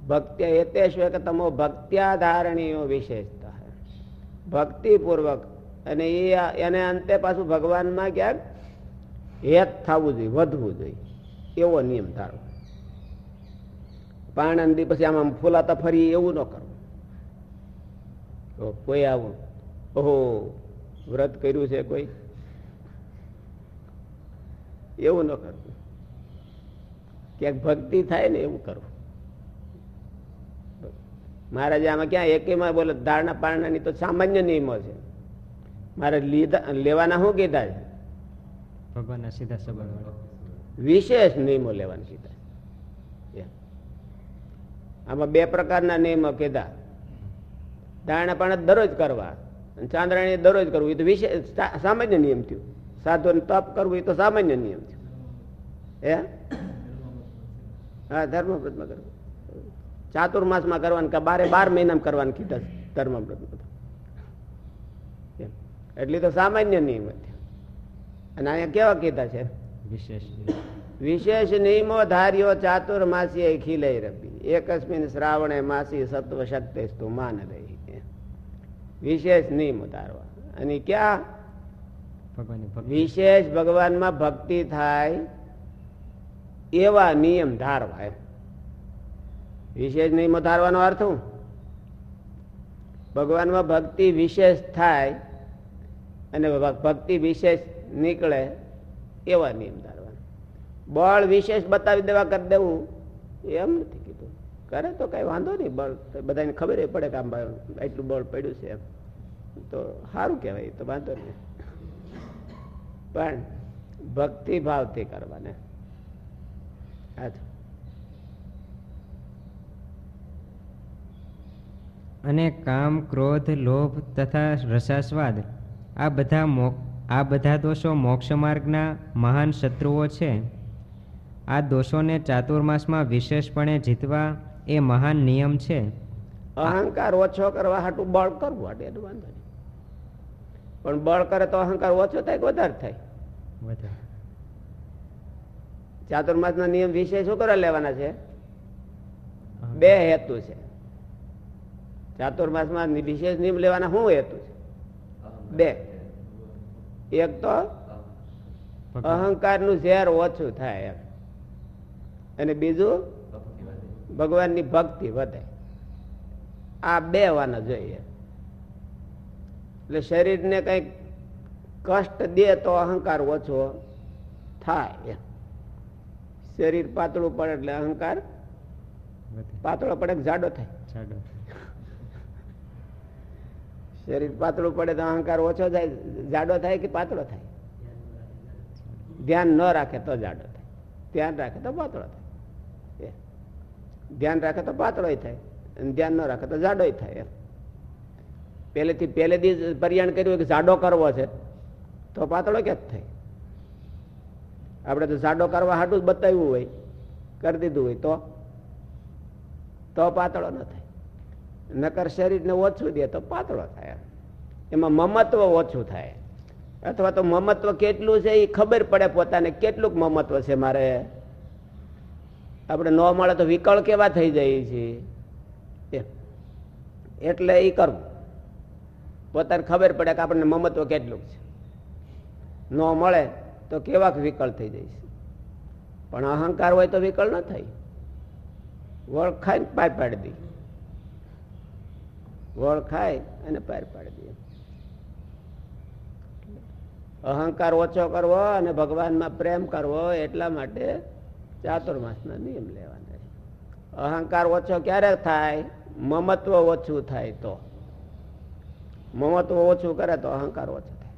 ભક્ત્ય એતેશ્વ કે તમો ભક્ત્યા ધારણીઓ વિશેષતા ભક્તિપૂર્વક અને એ એને અંતે પાછું ભગવાનમાં ક્યાંક હેત થવું જોઈએ, વધવું જોઈએ. એવો નિયમ ધારો. પાણંદી પછી આમાં ફૂલાતા ફરી એવું ન કરવું કોઈ આવું, ઓહો, વ્રત કર્યું છે કોઈ? એવું ન કરવું. ક્યાંક ભક્તિ થાય ને એવું કરવું. મહારાજ આમાં ક્યાં એકેમાં બોલે ધારણા પારણાની તો સામાન્ય નિયમો છે. મારે લીધા લેવાના શું કીધા છે? ભગવાનના સીધા સંબંધ વિશેષ નિયમો લેવાના કીધા. આમાં બે પ્રકારના નિયમો કીધા. ધારણા પાણા દરરોજ કરવા અને ચાંદ્રાણી દરરોજ કરવું. એ તો વિશેષ સામાન્ય નિયમ થયું. સાધુને તપ કરવું એ તો સામાન્ય નિયમ છે. હે? હા ધર્મવ્રતમાં કરવું. ચાતુર્માસમાં કરવાનું કે બારે બાર મહિનામાં કરવાનું કીધા ધર્મવ્રતમાં. એટલે તો સામાન્ય નિયમ અને અહીંયા કેવા કીધા છે? વિશેષ વિશેષ નિયમો ધાર્યો ચાતુર્માસી ખીલય રબી. એકસ્મિન શ્રાવણે માસી સત્વ શક્તિ માન રહી. વિશેષ નિયમો ધારવા. અને ક્યાં? વિશેષ ભગવાનમાં ભક્તિ થાય એવા નિયમ ધારવા એમ. વિશેષ નિયમો ધારવાનો અર્થ શું? ભગવાનમાં ભક્તિ વિશેષ થાય અને ભક્તિ વિશેષ નીકળે એવા નિયમ ધારવાના. બળ વિશેષ બતાવી દેવા કરી દેવું એમ નથી કીધું. કરે તો કઈ વાંધો નહીં, બળ બધાને ખબર પડે કે આમ એટલું બળ પડ્યું છે એમ. તો સારું કહેવાય તો વાંધો નહીં. પણ ભક્તિ ભાવથી કરવાને. અને કામ ક્રોધ લોભ તથા રસાસ્વાદ આ બધા આ બધા દોષો મોક્ષ માર્ગના મહાન શત્રુઓ છે. આ દોષોને ચાતુર્માસમાં વિશેષપણે જીતવા એ મહાન નિયમ છે. અહંકાર ઓછો કરવા હાટું બળ કરવું હાટે વાંધો પણ બળ કરે તો અહંકાર ઓછો થાય કે વધારે થાય? ચાતુર્માસ ના નિયમ વિશે શું કરવા લેવાના છે? બે હેતુ છે. ચાતુર્માસમાં નિ- વિશેષ નિયમ લેવાના શું હેતુ છે? બે. એક તો અહંકાર. અહંકારનું ઝેર ઓછું થાય એમ. અને બીજું? ભગવાનની ભક્તિ વધે. આ બે વાના જોઈએ. એટલે શરીરને કંઈક કષ્ટ દે તો અહંકાર ઓછો થાય. શરીર પાતળું પડે એટલે અહંકાર પાતળો પડે જાડો થાય? શરીર પાતળું પડે તો અહંકાર ઓછો થાય જાડો થાય કે પાતળો થાય? ધ્યાન ન રાખે તો જાડો થાય. ધ્યાન રાખે તો પાતળો થાય. ધ્યાન રાખે તો પાતળો થાય. અને ધ્યાન ન રાખે તો જાડો થાય એમ. પહેલેથી પહેલેથી જ પરિયાણ કર્યું કે જાડો કરવો છે. તો પાતળો ક્યાં થાય? આપણે તો જાડો કરવા હાટું જ બતાવ્યું હોય, કરી દીધું હોય તો? તો પાતળો ન થાય. નકર શરીરને ઓછું દે તો પાતળો થાય એમાં. મમત્વ ઓછું થાય. અથવા તો મમત્વ કેટલું છે એ ખબર પડે પોતાને. કેટલુંક મમત્વ છે મારે? આપણે ન મળે તો વિકળ કેવા થઈ જાય છે. એટલે એ કરવું. પોતાને ખબર પડે કે આપણને મમત્વ કેટલું છે. ન મળે તો કેવા વિકળ થઈ છે. પણ અહંકાર હોય તો વિકળ ન થાય. વળખાય પાર પાડી દે. વળખાય અને પાર પાડી દે. અહંકાર ઓછો કરવો અને ભગવાનમાં પ્રેમ કરવો એટલા માટે ચાતુર્માસના નિયમ લેવાના અહંકાર ઓછો ક્યારે થાય? મમત્વ ઓછું થાય તો. મમત્વ ઓછું કરે તો અહંકાર ઓછો થાય.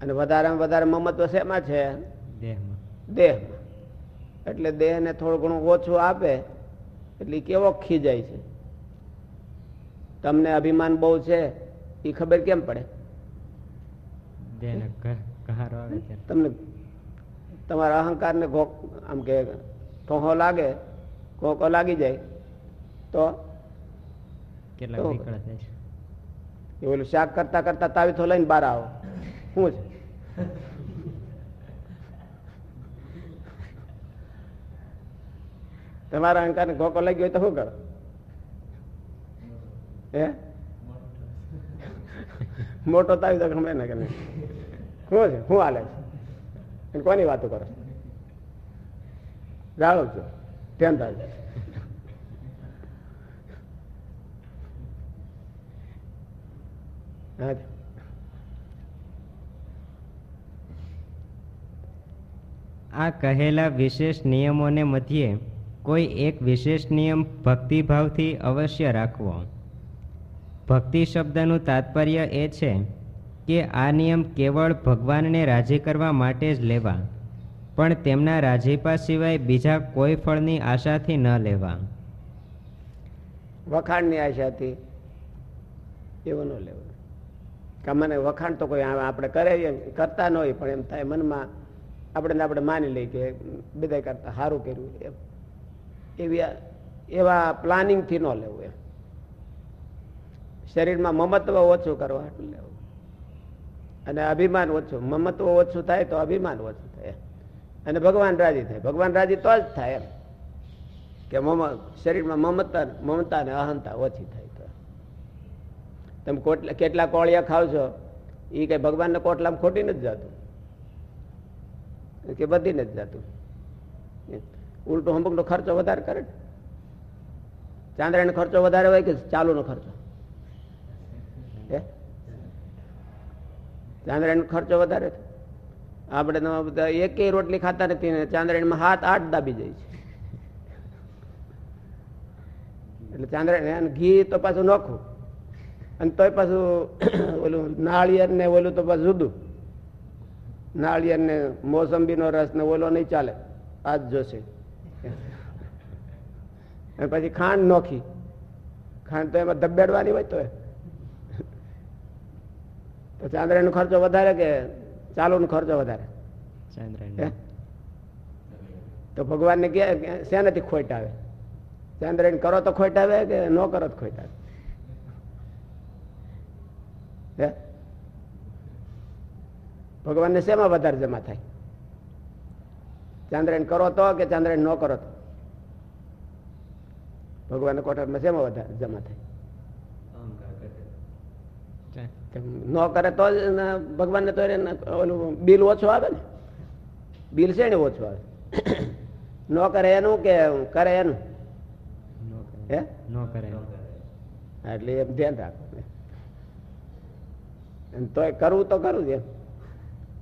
અને વધારેમાં વધારે મમત્વ શેમાં છે? દેહમાં. એટલે દેહને થોડું ઘણું ઓછું આપે એટલે કેવો કેવો ખીજાય છે? તમને અભિમાન બહુ છે એ ખબર કેમ પડે? તમને તમારા અહંકારને ઘોક આમ કે ઠોહો લાગે ઘોકો લાગી જાય તો કેટલા નીકળે છે. એ ઓલું શાક કરતા કરતા તાવીથો લઈને બહાર આવો. શું છે? તમારા અહંકારને ઘોકો લાગ્યો હોય તો શું કરો? હે? મોટો તાવી તો ગમે ને નહીં શું છે? શું હાલે છે? કોની વાતો કરો જાણો છો? ધ્યાન થાય આ કહેલા વિશેષ નિયમોને મધ્યે કોઈ એક વિશેષ નિયમ ભક્તિભાવથી અવશ્ય રાખવો. ભક્તિ શબ્દનું તાત્પર્ય એ છે કે આ નિયમ કેવળ ભગવાનને રાજી કરવા માટે જ લેવા પણ તેમના રાજીપા સિવાય બીજા કોઈ ફળની આશાથી ન લેવા. વખાણની આશાથી એવું ન લેવું. કે મને વખાણ તો કોઈ આપણે કરે કરતા ન હોય, પણ એમ થાય મનમાં આપણે આપણે માની લઈએ કે બધા કરતા સારું કર્યું એમ. એવી એવા પ્લાનિંગથી ન લેવું, એમ. શરીરમાં મમત્વ ઓછું કરવા લેવું. અને અભિમાન ઓછું. મમત્વ ઓછું થાય તો અભિમાન ઓછું થાય અને ભગવાન રાજી થાય. ભગવાન રાજી તો જ થાય, એમ. કે મમ શરીરમાં મમતા મમતા અને અહંતા ઓછી થાય. તમે કોટલા કોળિયા ખાવ છો? એ કઈ ભગવાનના કોટલામાં ખોટી નથી જતું. કે બધી નથી જતું. ઉલટો હંબકનો ખર્ચો વધારે કરે ચાંદ્રાનો ખર્ચો વધારે હોય કે ચાલુનો ખર્ચો? ચાંદ્રાયણ ખર્ચો વધારે આપણે બધા એકેય રોટલી ખાતા નથી ને ચાંદ્રાયણમાં હાથ આઠ દાબી જાય છે. એટલે ચાંદ્રાયણ ઘી તો પાછું નોખું. અને તોય પાછું ઓલું નાળિયેર ને ઓલું તો પાછું જુદું. નાળિયેર ને મોસંબીનો રસ ને ઓલો નહીં ચાલે. આ જ જોશે. અને પછી ખાંડ નોખી. ખાંડ તો એમાં ધબેડવાની હોય તો તો ચાંદ્રાયણ નો ખર્ચો વધારે કે ચાલુ નો ખર્ચો વધારે? તો ભગવાનને કે શેનાથી ખોટ આવે. ચાંદ્રાયણ કરો તો ખોટ આવે કે ન કરો તો ખોટ આવે? હે? ભગવાનને શેમાં વધારે જમા થાય? ચાંદ્રાયણ કરો તો કે ચાંદ્રાયણ ન કરો તો? ભગવાનના કોઠારમાં શેમાં વધારે જમા થાય? ન કરે તો ભગવાનને તો ઓલું બિલ ઓછું આવે ને? બિલ છે ને ઓછું આવે? ન કરે એનું કે કરે એનું? હે? ન કરે. એટલે એમ ધ્યાન રાખો તોય કરવું તો કરવું જ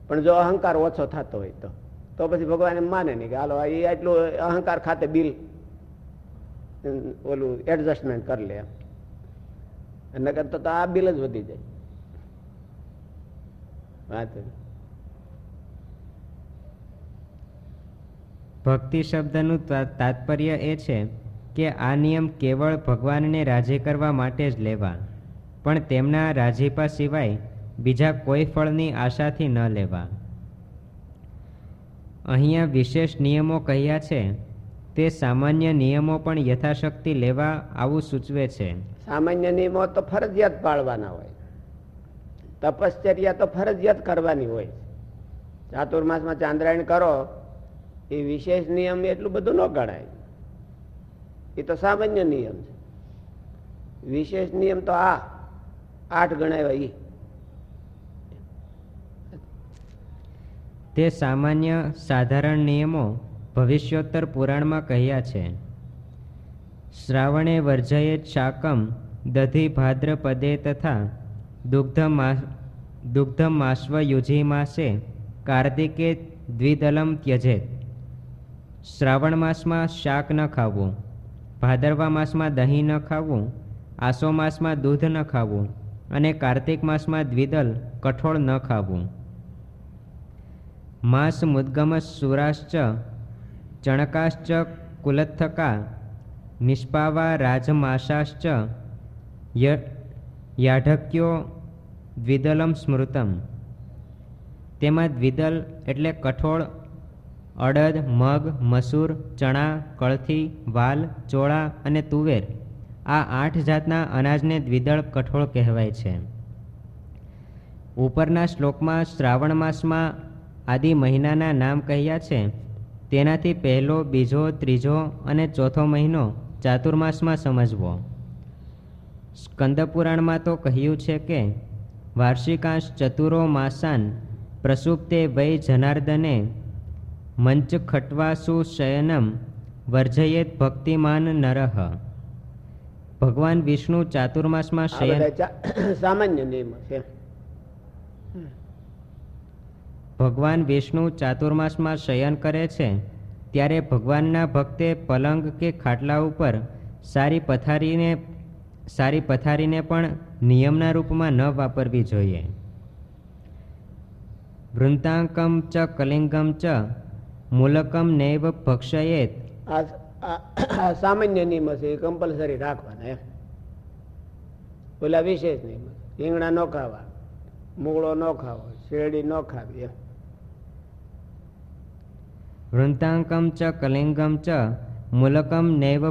પણ જો અહંકાર ઓછો થતો હોય તો. તો પછી ભગવાન માને નહીં કે હાલો એ આટલું અહંકાર ખાતે બિલ ઓલું એડજસ્ટમેન્ટ કરી લે એમ. તો આ બિલ જ વધી જાય. વાત ભક્તિ શબ્દનું તાત્પર્ય એ છે કે આ નિયમ કેવળ ભગવાનને રાજી કરવા માટે જ લેવા. પણ તેમના રાજીપા સિવાય બીજા કોઈ ફળની આશાથી ન લેવા. અહીંયા વિશેષ નિયમો કહ્યા છે. તે સામાન્ય નિયમો પણ યથાશક્તિ લેવા આવું સૂચવે છે. સામાન્ય નિયમો તો ફરજિયાત પાળવાના હોય. તપશ્ચર્યા તો ફરજિયાત કરવાની હોય. ચાતુર્માસમાં ચાંદ્રાયણ કરો, એ વિશેષ નિયમ એટલું બધું ન ગણાય. એ તો સામાન્ય નિયમ છે. વિશેષ નિયમ તો આ, આઠ ગણાય એ તે સામાન્ય, સાધારણ નિયમો ભવિષ્યોત્તર પુરાણમાં કહ્યા છે. શ્રાવણે વર્જયે શાકમ દધી ભાદ્રપદે તથા દુગ્ધમા દુગ્ધમાશ્વયુજી માસે કાર્તિકે દ્વિદલમ ત્યજેત. શ્રાવણ માસમાં શાક ન ખાવું, ભાદરવા માસમાં દહીં ન ખાવું, આસો માસમાં દૂધ ન ખાવું અને કાર્તિક માસમાં દ્વિદલ કઠોળ ન ખાવું. માસ મુદ્ગમ સુરાશ્ચ ચણકાશ્ચ કુલથકા નિષ્પાવા રાજમાશાશ્ચ યાઢક્યો દ્વિદલમ સ્મૃતમ તેમાં દ્વિદલ એટલે કઠોળ અડદ મગ મસૂર ચણા કળથી વાલ ચોળા અને તુવેર આ આઠ જાતના અનાજને દ્વિદળ કઠોળ કહેવાય છે ઉપરના શ્લોકમાં શ્રાવણ માસમાં આદિ મહિનાના નામ કહ્યા છે. તેનાથી પહેલો બીજો ત્રીજો અને ચોથો મહિનો ચાતુર્માસમાં સમજવો. સ્કંદપુરાણમાં તો કહ્યું છે કે વાર્ષિકાંશ ચતુરો માસાન પ્રસુપ્તે વૈ જનાર્દને મંચ ખટવાસુ શયનમ વર્જયેત ભક્તિમાન નરહ ભગવાન વિષ્ણુ ચાતુર્માસમાં શયન સામાન્ય નિયમ છે. ભગવાન વિષ્ણુ ચાતુર્માસમાં શયન કરે છે, ત્યારે ભગવાનના ભક્તે પલંગ કે ખાટલા ઉપર સારી પથારીને સારી પથારીને પણ નિયમના રૂપમાં ન વાપરવી જોઈએ. વૃંતાંકમ ચ કલિંગમ ચ મૂલકમ નૈવ ભક્ષયેત. આ સામાન્ય નિયમ છે, એ કમ્પલસરી રાખવાના એમ. ઓલા વિશેષ નિયમ. રીંગણા ન ખાવા, મૂળો ન ખાવો, શેરડી ન ખાવી એમ. વૃંતાંકમ ચ કલિંગમ ચ મૂલકમ નૈવ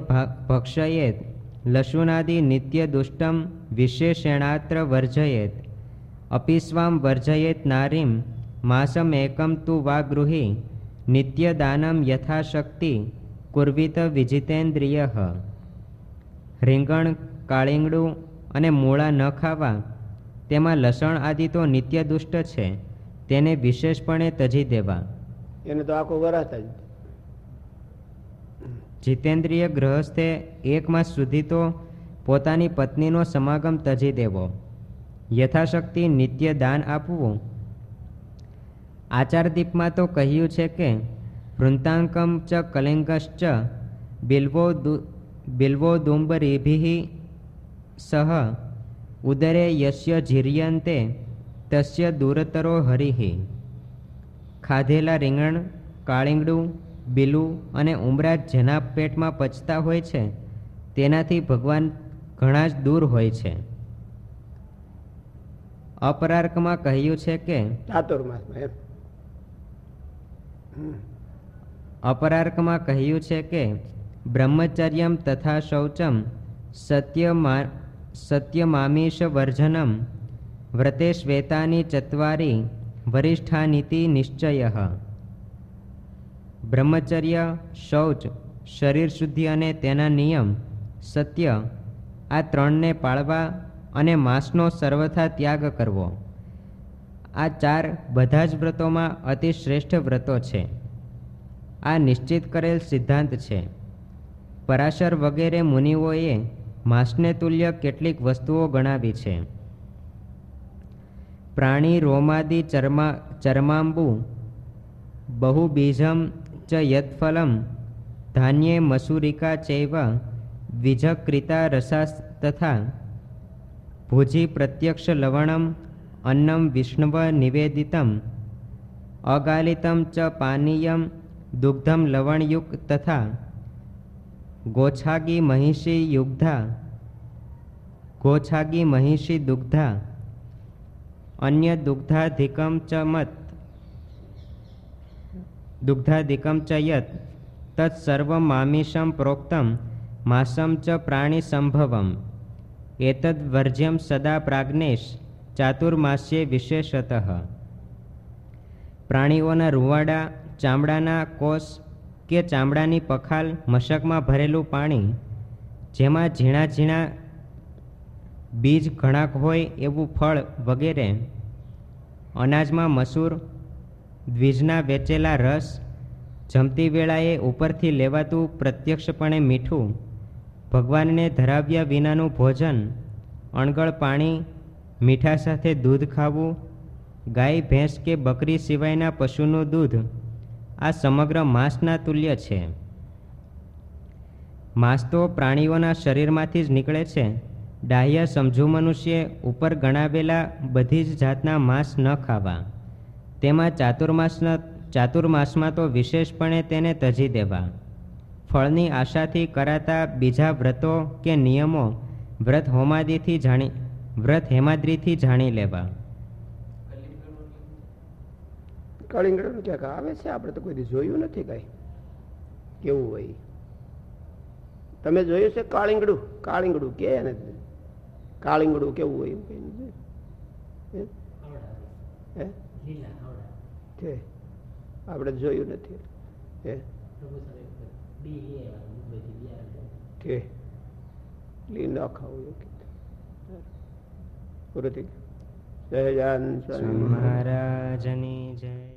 ભક્ષયેત લશુનાદિ નિત્ય દુષ્ટમ વિશેષેણાત્ર વર્જયેત અપિસ્વામ વર્જયેત નારીમ માસમ એકમ તુ વા ગૃહી નિત્યદાનમ યથાશક્તિ કુર્વિત વિજિતેન્દ્રિય રીંગણ કાળીંગડું અને મૂળા ન ખાવા, તેમાં લસણ આદિ તો નિત્ય દુષ્ટ છે, તેને વિશેષપણે તજી દેવા। એને તો આખો વરાતા જ. જીતેન્દ્રિય ગ્રહસ્થે એક માસ સુધી તો પોતાની પત્નીનો સમાગમ તજી દેવો. યથાશક્તિ નિત્ય દાન આપવું. આચારદીપમાં તો કહ્યું છે કે, વૃંતાંકમ ચ કલિંગશ્ચ બિલ્વો બિલ્વો દુંબરીભિ સહ ઉદરે યસ્ય જીર્યંતે તસ્ય દૂરતરો હરિહિ ખાધેલા રીંગણ કાળીંગડું બીલું અને ઉમરા જેના પેટમાં પચતા હોય છે તેનાથી ભગવાન ઘણા જ દૂર હોય છે અપરાર્કમાં કહ્યું છે કે. અપરાર્કમાં કહ્યું છે કે બ્રહ્મચર્યમ તથા શૌચમ સત્યમા સત્યમામીશ વર્જનમ વ્રતે શ્વેતાની ચત્વારી વરિષ્ઠાનીતિ નિશ્ચય બ્રહ્મચર્ય, શૌચ શરીર શુદ્ધિ અને તેના નિયમ, સત્ય, આ ત્રણને પાળવા અને માંસનો સર્વથા ત્યાગ કરવો. આ ચાર બધા જ વ્રતોમાં અતિશ્રેષ્ઠ વ્રતો છે. આ નિશ્ચિત કરેલ સિદ્ધાંત છે. પરાશર વગેરે મુનિઓએ માંસને તુલ્ય કેટલીક વસ્તુઓ ગણાવી છે. પ્રાણી રોમાદિ ચર્મા, ચર્માંબુ, બહુબીજમ ચ યત્ફલમ, ધાન્યે મસૂરિકા ચૈવ વિજકૃતા રસાસ તથા ભુજી પ્રત્યક્ષ લવણમ, અન્નમ વિષ્ણવ નિવેદિતમ, અગાલિતમ ચ પાનીયમ, દુગ્ધમ લવણયુક્ત તથા ગોછાગી મહિષી યુગ્ધા, ગોછાગી મહિષી દુગ્ધા અન્ય દુગ્ધાધિકમ ચ મત. દુગ્ધાધિકમ ચ યત. તત્સર્વમામિષમ પ્રોક્તમ. માસમ ચ પ્રાણી સંભવમ એતદ વર્જ્યમ સદા પ્રાજ્ઞેશ ચાતુર્માસ્યે વિશેષત. પ્રાણીઓના રૂવાડા, ચામડાના કોષ કે ચામડાની પખાલ, મશકમાં ભરેલું પાણી. જેમાં ઝીણા ઝીણા બીજ ઘણાક હોય એવું ફળ વગેરે. અનાજમાં મસૂર, દ્વિજના વેચેલા રસ, જમતી વેળાએ ઉપરથી લેવાતું પ્રત્યક્ષપણે મીઠું, ભગવાનને ધરાવ્યા વિનાનું ભોજન, અણગળ પાણી, મીઠા સાથે દૂધ ખાવું, ગાય, ભેંસ કે બકરી સિવાયના પશુનું દૂધ, આ સમગ્ર માંસના તુલ્ય છે. માંસ તો પ્રાણીઓના શરીરમાંથી જ નીકળે છે. ડાહ્ય સમજુ મનુષ્ય ઉપર ગણાવેલા બધી જ જાતના માંસ ન ખાવા. તેમાં ચાતુર્માસના, ચાતુર્માસમાં તો વિશેષપણે તેને તજી દેવા. ફળની આશાથી કરાતા બીજા વ્રતો કે નિયમો વ્રત હોમાદિથી જાણી, વ્રત હેમાદ્રીથી જાણી લેવા. કળિંગડનું ક્યાંક આવે છે? આપણે તો કોઈ જોયું નથી કઈ. કેવું હોય? તમે જોયું છે કાળીંગડું? કાળીંગડું કે કાળીંગડું કેવું હોય એવું કઈ? છે આપણે જોયું નથી કે ખાવું પૂરું થઈ ગયું જય જાન મહારાજની જય